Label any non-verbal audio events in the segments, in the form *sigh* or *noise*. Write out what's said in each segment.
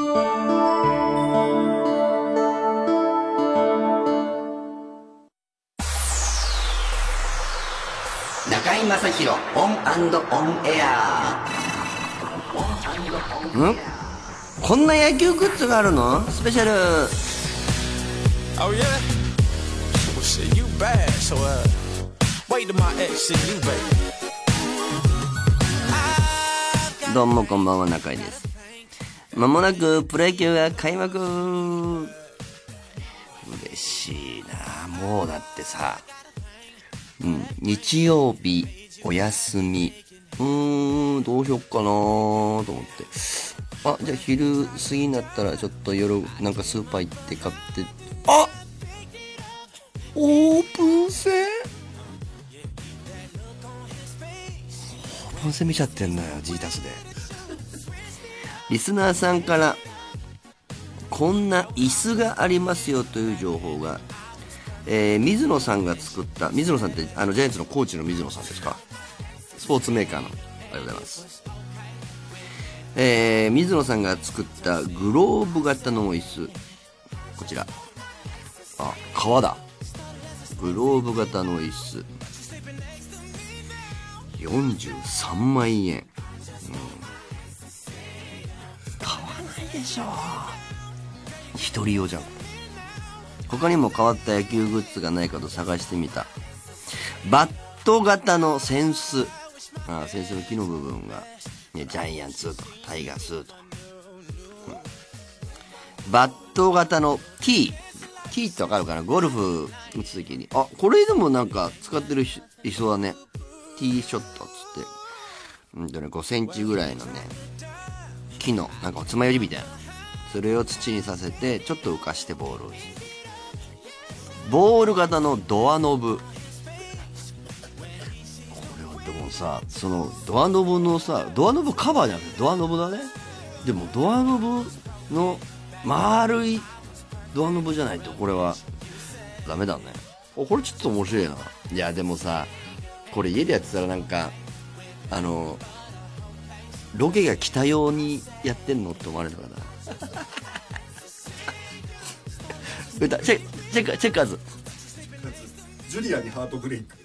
中井正広オンオンエアんこんな野球グッズがあるのスペシャル Oh yeah? Well shit, you bad, so uh wait till my ex see you, baby. どうもこんばんは中井ですまもなくプロ野球が開幕。嬉しいな。もうだってさ。うん。日曜日お休み。うーん。どうしよっかなと思って。あじゃあ昼過ぎになったらちょっと夜なんかスーパー行って買って。あオープン戦？オープン戦見ちゃってんのよジータスで。リスナーさんからこんな椅子がありますよという情報が、えー水野さんが作った水野さんってあのジャイアンツのコーチの水野さんですか？スポーツメーカーの。ありがとうございます。えー水野さんが作ったグローブ型の椅子。こちら。あ革だ。グローブ型の椅子。43万円、うん、でしょ一人用じゃん。他にも変わった野球グッズがないかと探してみた。バット型の扇子。あ扇子の木の部分が、ね、ジャイアンツとかタイガースと。か、うん。バット型のティー。ティーってわかるかな？ゴルフ打つ時に。あこれでもなんか使ってる人いそうだね。ティーショットっつって。うんとね5センチぐらいのね。木のなんか爪楊枝みたいな。それを土にさせてちょっと浮かしてボールを打つ。ボール型のドアノブ。これはでもさそのドアノブのさドアノブカバーじゃなくてドアノブだね。でもドアノブの丸いドアノブじゃないとこれはダメだね。おこれちょっと面白いな。いやでもさこれ家でやってたらなんかあのロケが来たようにやってんのって思われるのかな？*laughs* 歌チェチェチェッカーズ。ジュリアにハートブレイク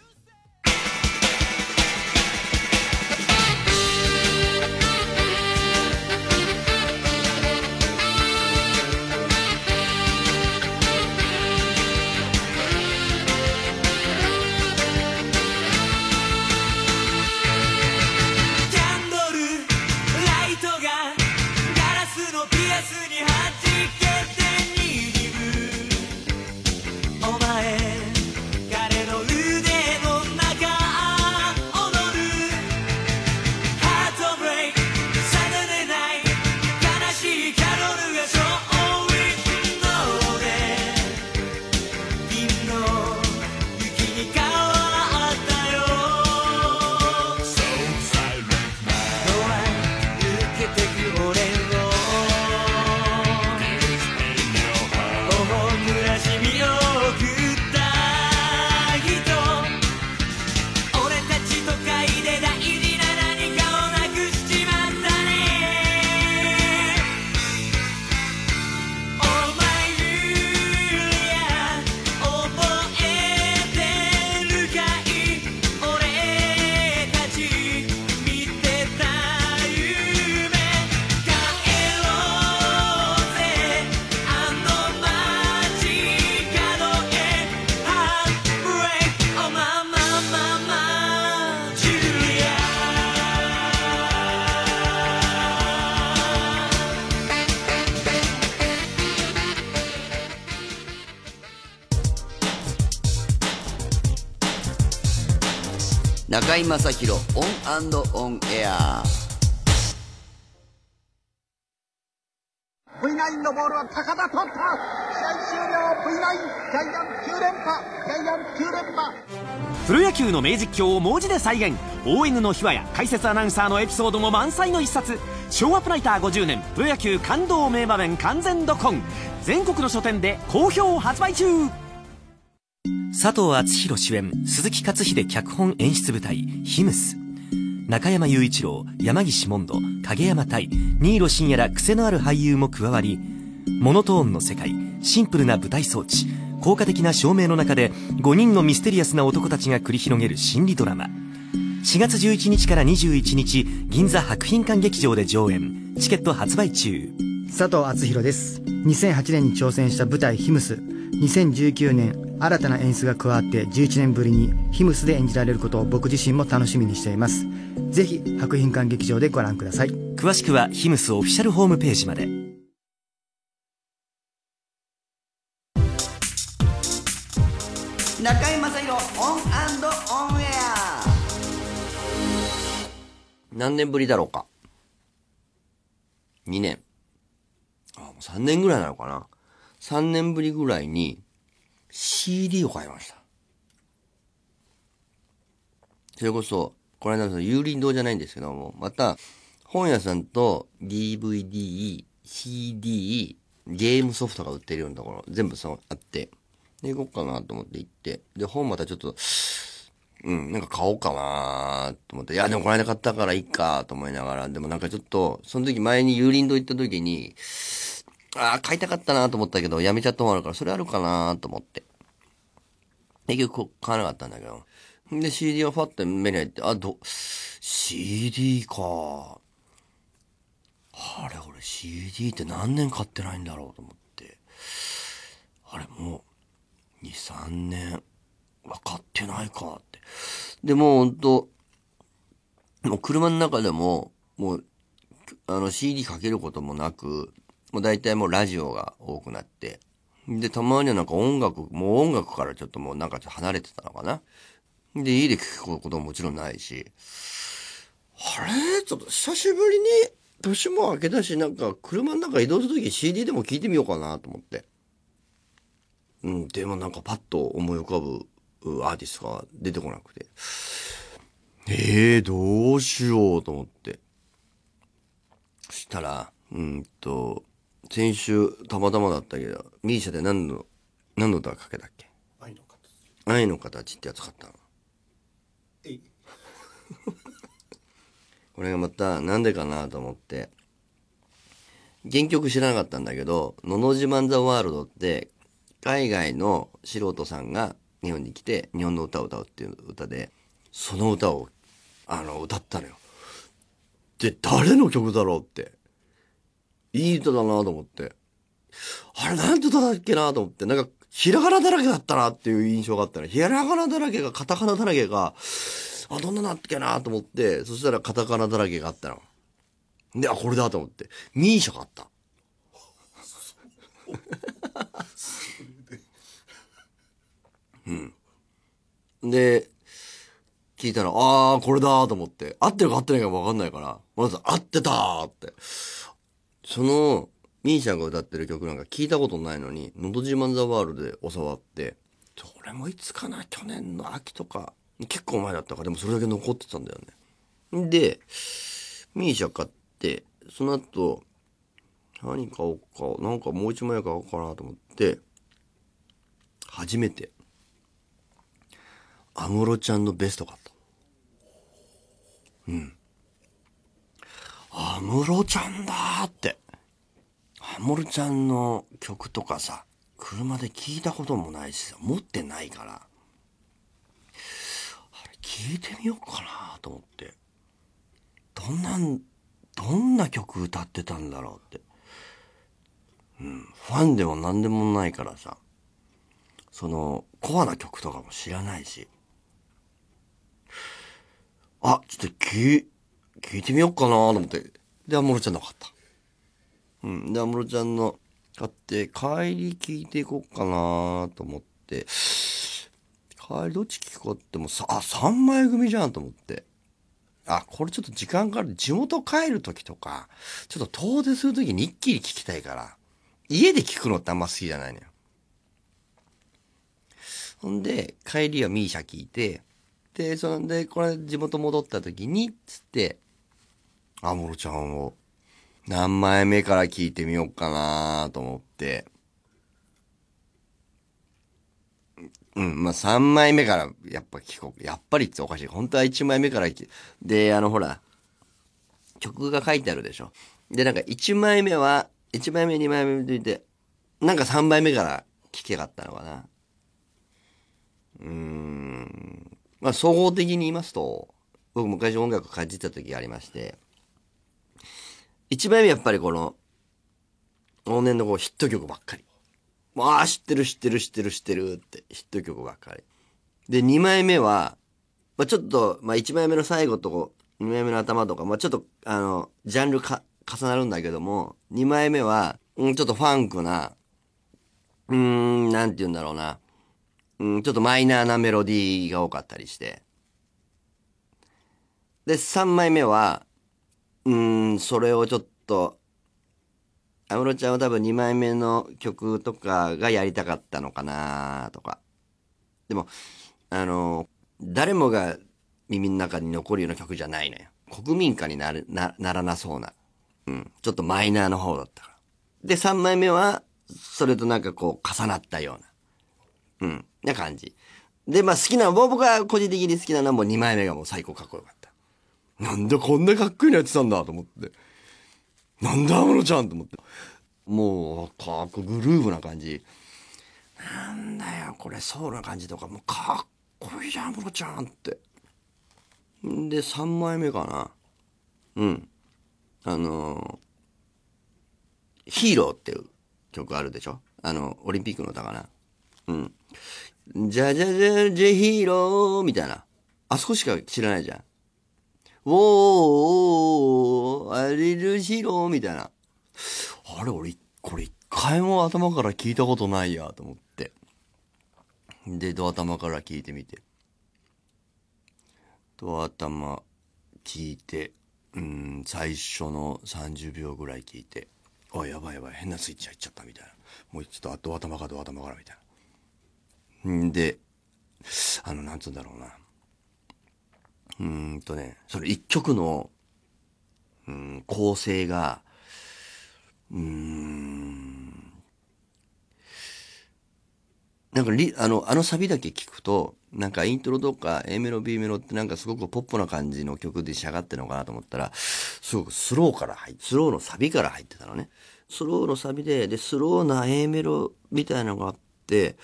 正広オンオンエア。V9 のボールは高田取った試合終了 V9 ジャイアン9連覇ジャイアン9連覇。プロ野球の名実況を文字で再現。ON の秘話や解説アナウンサーのエピソードも満載の一冊。ショウアップナイター50年。プロ野球感動名場面完全読本。全国の書店で好評発売中佐藤敦弘主演鈴木勝秀脚本演出舞台「ヒムス」中山雄一郎山岸モンド影山大新納深夜ら癖のある俳優も加わりモノトーンの世界シンプルな舞台装置効果的な照明の中で5人のミステリアスな男たちが繰り広げる心理ドラマ。4月11日から21日銀座博品館劇場で上演。チケット発売中。佐藤敦弘です。2008年に挑戦した舞台「ヒムス」2019年新たな演出が加わって11年ぶりにヒムスで演じられることを僕自身も楽しみにしています。ぜひ博品館劇場でご覧ください。詳しくはヒムスオフィシャルホームページまで。中居正広オンオンエア。何年ぶりだろうか？2年。あもう3年ぐらいなのかな。3年ぶりぐらいに CD を買いました。それこそこの間の有林堂じゃないんですけどもまた本屋さんと DVD、CD、ゲームソフトが売ってるようなところ全部そうあって。で行こうかなと思って行って。で本またちょっとうん、なんか買おうかなと思って、いや、でもこの間買ったからいいかと思いながら、でもなんかちょっと、その時前に有林堂行った時に、ああ、買いたかったなと思ったけど、やめちゃったものあるから、それあるかなと思って。結局買わなかったんだけど。で、CD をファッて目に入って、あ、ど、CD か。あれ、俺 CD って何年買ってないんだろうと思って。あれ、もう、2、3年。分かってないかって。で、もうほんと、もう車の中でも、もう、あの CD かけることもなく、もう大体もうラジオが多くなって。で、たまにはなんか音楽、もう音楽からちょっともうなんかちょっと離れてたのかな。で、家で聞くことももちろんないし、あれ？ちょっと久しぶりに、年も明けたし、なんか車の中移動するとき CD でも聞いてみようかなと思って。うん、でもなんかパッと思い浮かぶアーティストが出てこなくて。ええー、どうしようと思って。したら、うんと、先週たまたまだったけど、ミーシャで何の、何の歌かけたっけ？愛の形愛の形ってやつ買ったの。えい *laughs* これがまたなんでかなと思って、原曲知らなかったんだけど、ののじまんザワールドって、海外の素人さんが日本に来て日本の歌を歌うっていう歌で、その歌を、あの、歌ったのよ。で、誰の曲だろうって。いい歌だなと思って。あれ、なんて歌だっけなと思って、なんか、ひらがなだらけだったなっていう印象があったの。ひらがなだらけが、カタカナだらけが、あ、どんななっけなと思って、そしたらカタカナだらけがあったの。で、あ、これだと思って、ミーシャ買った。うん。で、聞いたら、あー、これだと思って、合ってるか合ってないかわかんないから、まず合ってたーって。その、ミーシャが歌ってる曲なんか聞いたことないのに、のど自慢ザワールドで教わって、それもいつかな去年の秋とか、結構前だったから、でもそれだけ残ってたんだよね。で、ミーシャ買って、その後、何買おうか、なんかもう一枚買おうかなと思って、初めて、安室ちゃんのベスト買った。うん。安室ちゃんだーって。安室ちゃんの曲とかさ、車で聞いたこともないしさ、持ってないから、あれ聞いてみようかなと思って。どんなん、どんな曲歌ってたんだろうって。うん、ファンでも何でもないからさ、その、コアな曲とかも知らないし、あ、ちょっと聞、聞いてみようかなと思って。で、安室ちゃんの買った。うん。で、安室ちゃんの買って、帰り聞いていこうかなと思って、帰りどっち聞こうってもさ、あ、3枚組じゃんと思って。あ、これちょっと時間かかる。地元帰る時とか、ちょっと遠出する時に一気に聞きたいから、家で聞くのってあんま好きじゃないのよ。ほんで、帰りはミーシャ聞いて、で、そんで、これ地元戻った時に、つって、安室ちゃんを何枚目から聞いてみようかなと思って、うん、まあ3枚目からやっぱ聞こう。やっぱりっておかしい。本当は1枚目から聞で、あのほら、曲が書いてあるでしょ。で、なんか1枚目は、1枚目、2枚目といて、なんか3枚目から聞けかったのかな。うーん。まあ総合的に言いますと、僕昔音楽感じた時がありまして、1枚目やっぱりこの、往年のこうヒット曲ばっかり。わあ、知ってる知ってる知ってる知ってるってヒット曲ばっかり。で、2枚目は、まあちょっと、まあ1枚目の最後とこう、2枚目の頭とか、まあちょっと、あの、ジャンルか、重なるんだけども、2枚目は、うん、ちょっとファンクな、うーん、なんて言うんだろうな。うん、ちょっとマイナーなメロディーが多かったりして。で、3枚目は、うん、それをちょっと、安室ちゃんは多分2枚目の曲とかがやりたかったのかなとか。でも、あの、誰もが耳の中に残るような曲じゃないのよ。国民歌になる、な、ならなそうな。うん。ちょっとマイナーの方だったから。で、3枚目は、それとなんかこう重なったような。うん。な感じ。で、まあ好きな、僕が個人的に好きなのはもう2枚目がもう最高かっこよかった。なんでこんなかっこいいのやってたんだと思って。なんだ安室ちゃんと思って。もう、かっこグルーヴな感じ。なんだよ、これソウルな感じとか、もうかっこいいじゃん、安室ちゃんって。んで、3枚目かな。うん。あのーヒーローっていう曲あるでしょ？あの、オリンピックの歌かな。うん。じゃじゃじゃじゃヒーローみたいな。あそこしか知らないじゃん。おーおーおー、あれるヒーロみたいな。あれ、俺、これ一回も頭から聞いたことないや、と思って。で、ド頭から聞いてみて。ド頭聞いて、うん、最初の30秒ぐらい聞いて、あ、やばいやばい、変なスイッチ入っちゃったみたいな。もうちょっとド頭かド頭からみたいな。んで、あの、なんつうんだろうな。うんとね、それ一曲の、うん、構成が、うん、なんかリ、あの、あのサビだけ聞くと、なんかイントロとか A メロ B メロってなんかすごくポップな感じの曲で仕上がってるのかなと思ったら、すごくスローから入って、スローのサビから入ってたのね。スローのサビで、で、スローな A メロみたいなのがあって、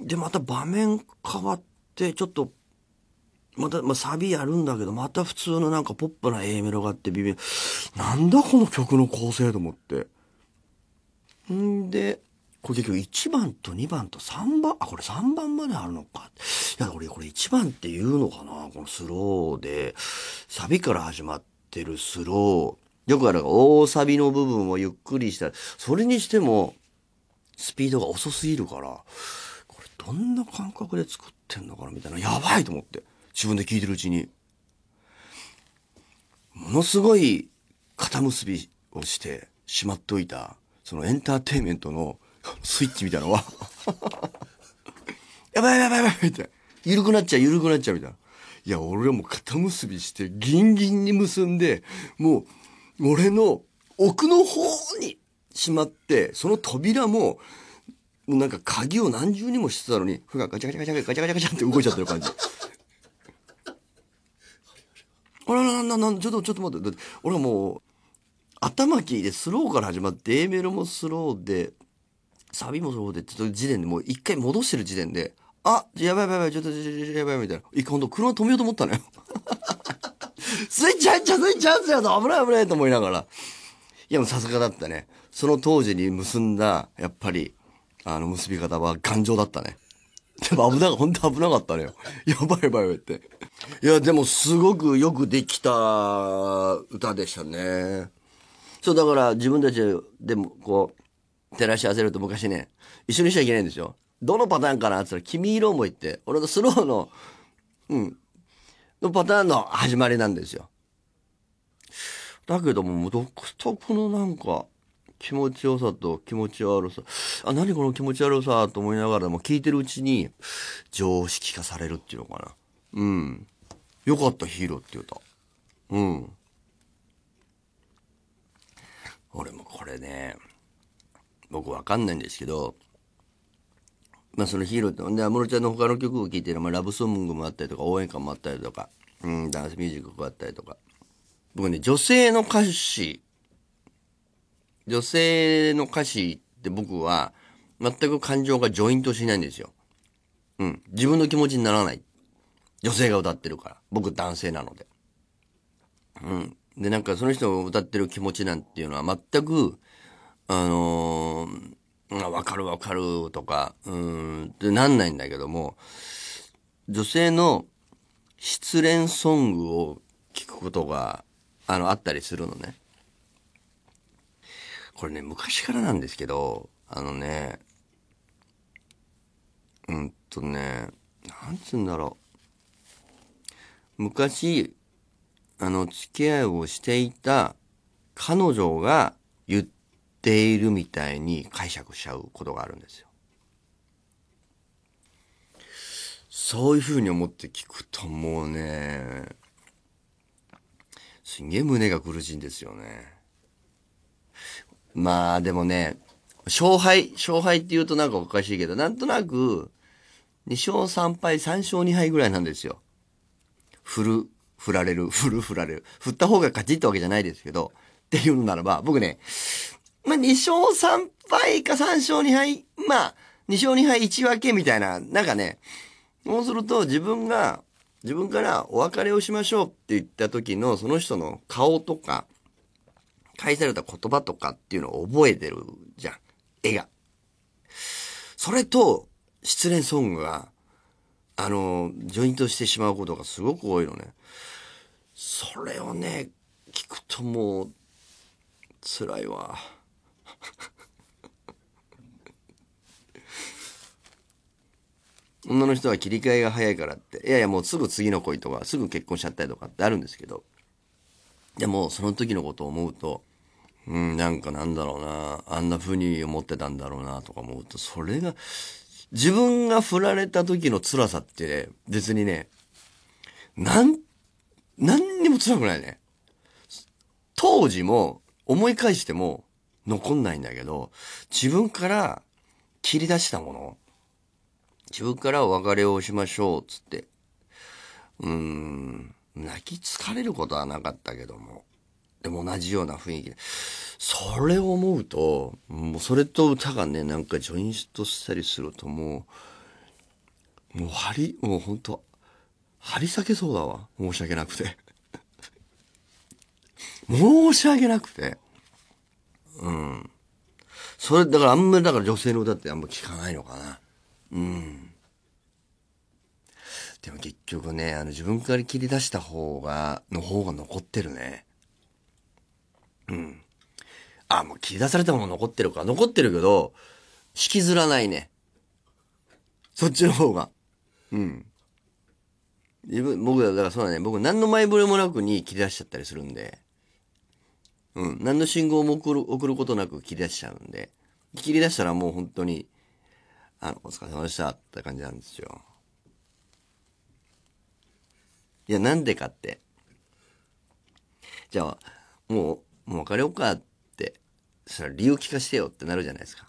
で、また場面変わって、ちょっと、また、まあ、サビやるんだけど、また普通のなんかポップな A メロがあってビビなんだこの曲の構成と思って。んで、これ結局1番と2番と3番、あ、これ3番まであるのか。いや、俺これ1番って言うのかなこのスローで、サビから始まってるスロー。よくある大サビの部分をゆっくりした。それにしても、スピードが遅すぎるから、これどんな感覚で作ってんのかなみたいな。やばいと思って。自分で聞いてるうちに。ものすごい肩結びをしてしまっておいた、そのエンターテインメントの *laughs* スイッチみたいなのは、*laughs* やばいやばいやばいみたいな。緩くなっちゃう、緩くなっちゃうみたいな。いや、俺はもう肩結びしてギンギンに結んで、もう、俺の奥の方にしまって、その扉も、なんか鍵を何重にもしてたのに、ふがガチャガチャガチャガチャガチャガチャって動いちゃってる感じ。あらら、な、な、ちょっと、ちょっと待って。だって俺はもう、頭キーでスローから始まって、A メロもスローで、サビもスローで、ちょっと時点でもう一回戻してる時点で、あ、やばいやばいやばい、ちょっと、ちょっと、ちょっとやばいみたいな。一回ほんと車止めようと思ったのよ。スイッチ入っちゃう、スイッチ入っちゃうと危ない危ないと思いながら。いや、もうさすがだったね。その当時に結んだ、やっぱり、あの、結び方は頑丈だったね。でも危なか、本当危なかったのよ。*laughs* やばいやばいやばいって。いや、でもすごくよくできた歌でしたね。そう、だから自分たちでもこう、照らし合わせると昔ね、一緒にしちゃいけないんですよ。どのパターンかなって言ったら、君色も言って、俺のスローの、うん、のパターンの始まりなんですよ。だけども、もう独特のなんか、気持ちよさと気持ち悪さ。あ、何この気持ち悪さと思いながらも聞いてるうちに常識化されるっていうのかな。うん。よかったヒーローって言うた。うん。俺もこれね、僕わかんないんですけど、まあそのヒーローって、んで、安室ちゃんの他の曲を聴いてる、まあラブソングもあったりとか、応援歌もあったりとか、うん、ダンスミュージックもあったりとか。僕ね、女性の歌詞、女性の歌詞って僕は、全く感情がジョイントしないんですよ。うん。自分の気持ちにならない。女性が歌ってるから。僕男性なので。うん。で、なんかその人が歌ってる気持ちなんていうのは全く、あのーわかるわかるとか、うん、ってなんないんだけども、女性の失恋ソングを聞くことが、あの、あったりするのね。これね、昔からなんですけど、あのね、うんとね、なんつうんだろう。昔、あの、付き合いをしていた彼女が言っているみたいに解釈しちゃうことがあるんですよ。そういうふうに思って聞くともうね、すんげえ胸が苦しいんですよね。まあでもね、勝敗、勝敗って言うとなんかおかしいけど、なんとなく、2勝3敗、3勝2敗ぐらいなんですよ。振る、振られる、*laughs* 振る、振られる。振った方が勝ちってわけじゃないですけど、っていうのならば、僕ね、まあ、2勝3敗か3勝2敗、まあ、2勝2敗1分けみたいな、なんかね、そうすると自分が、自分からお別れをしましょうって言った時のその人の顔とか、返された言葉とかっていうのを覚えてるじゃん。絵が。それと、失恋ソングが、あの、ジョイントしてしまうことがすごく多いのね。それをね、聞くともう、辛いわ。*laughs* 女の人は切り替えが早いからって、いやいやもうすぐ次の恋とか、すぐ結婚しちゃったりとかってあるんですけど、でもその時のことを思うと、うん、なんかなんだろうな、あんな風に思ってたんだろうなとか思うと、それが、自分が振られた時の辛さって、ね別にね、なん、何にも辛くないね。当時も思い返しても残んないんだけど、自分から切り出したもの、自分からお別れをしましょう、つって。うーん、泣き疲れることはなかったけども。でも同じような雰囲気で。それを思うと、もうそれと歌がね、なんかジョイントしたりするともう、もう張り、もう本当張り裂けそうだわ。申し訳なくて。*laughs* 申し訳なくて。うん。それ、だからあんまりだから女性の歌ってあんま聞かないのかな。うん。でも結局ね、あの自分から切り出した方が、の方が残ってるね。うん。あ、もう切り出されたもの残ってるか。残ってるけど、引きずらないね。そっちの方が。うん。自分、僕だ、だからそうだね。僕何の前触れもなくに切り出しちゃったりするんで。うん。何の信号も送る、送ることなく切り出しちゃうんで。切り出したらもう本当に、あの、お疲れ様でしたって感じなんですよ。いや、なんでかって。じゃあ、もう、もう別れようかって、それ理由聞かせてよってなるじゃないですか。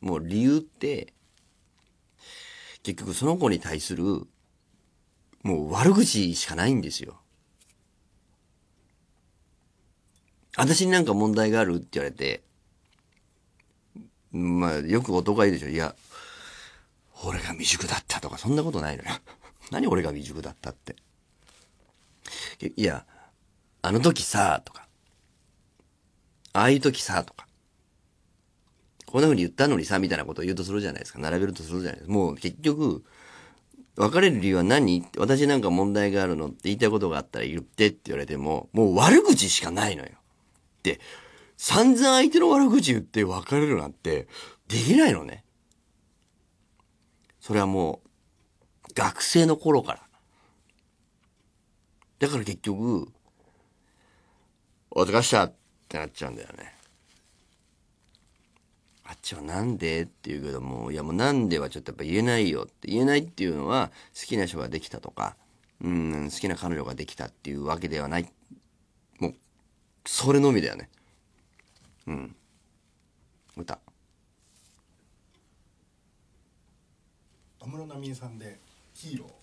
もう理由って、結局その子に対する、もう悪口しかないんですよ。私になんか問題があるって言われて、まあ、よく男が言うでしょ。いや、俺が未熟だったとか、そんなことないのよ。*laughs* 何俺が未熟だったって。いや、あの時さ、とか。ああいう時さ、とか。こんな風に言ったのにさ、みたいなことを言うとするじゃないですか。並べるとするじゃないですか。もう結局、別れる理由は何？私なんか問題があるのって言いたいことがあったら言ってって言われても、もう悪口しかないのよ。で、散々相手の悪口言って別れるなんて、できないのね。それはもう、学生の頃から。だから結局、お疲れしたってなっちゃうんだよね。あっちはなんでって言うけども、いやもうなんではちょっとやっぱ言えないよって言えないっていうのは好きな人ができたとか、うん、好きな彼女ができたっていうわけではない。もう、それのみだよね。うん。歌。室奈美恵さんでヒーロー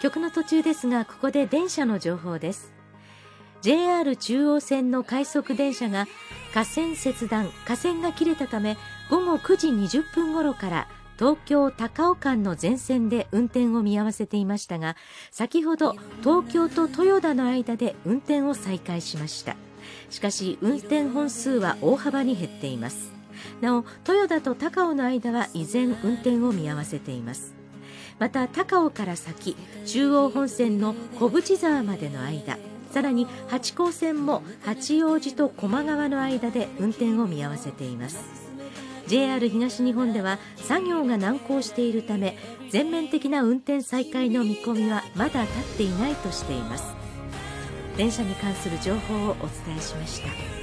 曲の途中ですがここで電車の情報です。JR 中央線の快速電車が架線切断架線が切れたため午後9時20分頃から東京高尾間の全線で運転を見合わせていましたが先ほど東京と豊田の間で運転を再開しました。しかし運転本数は大幅に減っています。なお豊田と高尾の間は依然運転を見合わせています。また高尾から先中央本線の小淵沢までの間さらに八高線も八王子と高麗川の間で運転を見合わせています。JR 東日本では作業が難航しているため全面的な運転再開の見込みはまだ立っていないとしています。電車に関する情報をお伝えしました。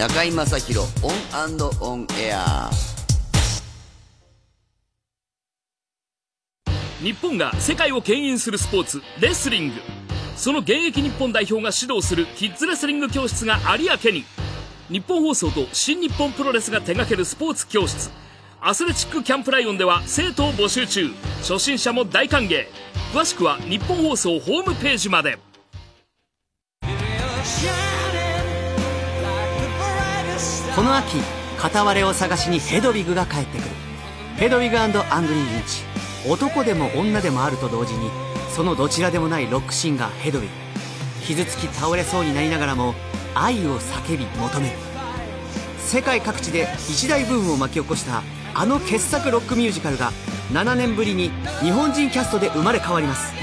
中居正広オンオンエア。日本が世界を牽引するスポーツレスリング。その現役日本代表が指導するキッズレスリング教室が有明に。ニッポン放送と新日本プロレスが手掛けるスポーツ教室。アスレチックキャンプライオンでは生徒を募集中。初心者も大歓迎。詳しくはニッポン放送ホームページまで。この秋片割れを探しにヘドウィグが帰ってくる。ヘドウィグ・アンド・アングリーインチ。男でも女でもあると同時にそのどちらでもないロックシンガーヘドウィグ。傷つき倒れそうになりながらも愛を叫び求める。世界各地で一大ブームを巻き起こしたあの傑作ロックミュージカルが7年ぶりに日本人キャストで生まれ変わります。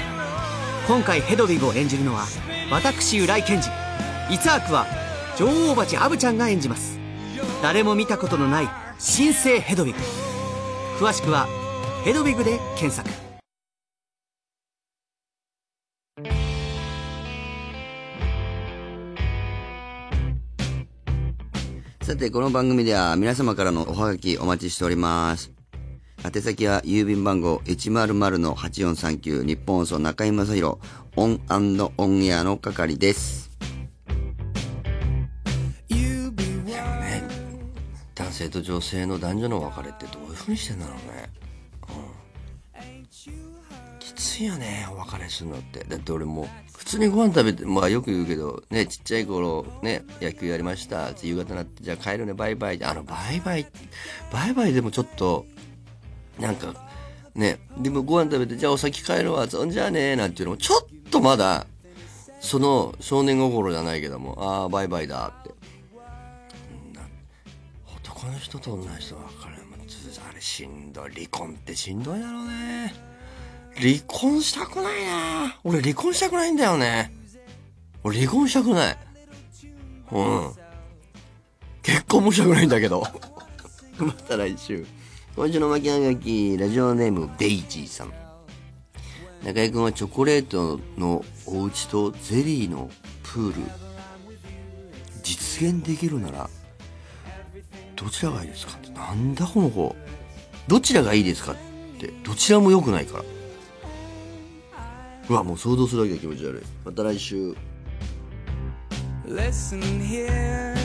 今回ヘドウィグを演じるのは私浦井健二。イツアークは女王蜂アブちゃんが演じます。誰も見たことのない新生ヘドウィグ詳しくはヘドウィグで検索さて、この番組では皆様からのおはがきお待ちしております。宛先は郵便番号100-8439日本放送中居正広オンオンエアの係です。男性と女性の男女の別れってどういう風にしてんだろうね。うん、きついよね、お別れするのって。だって俺も、普通にご飯食べて、まあよく言うけど、ね、ちっちゃい頃、ね、野球やりました。夕方になって、じゃあ帰るね、バイバイ。あの、バイバイ、バイバイでもちょっと、なんか、ね、でもご飯食べて、じゃあお先帰るわ、そんじゃあね、なんていうのも、ちょっとまだ、その少年心じゃないけども、ああ、バイバイだって。の人と女の人は別れるあれしんどい。離婚ってしんどいだろうね。離婚したくないな俺離婚したくないんだよね。俺離婚したくない。うん。結婚もしたくないんだけど。*laughs* また来週。今週の巻き上がき、ラジオネーム、デイジーさん。中居君はチョコレートのお家とゼリーのプール、実現できるなら、どちらがいいですかって。なんだこの子。どちらがいいですかって。どちらも良くないから。うわ、もう想像するだけで気持ち悪い。また来週。Listen here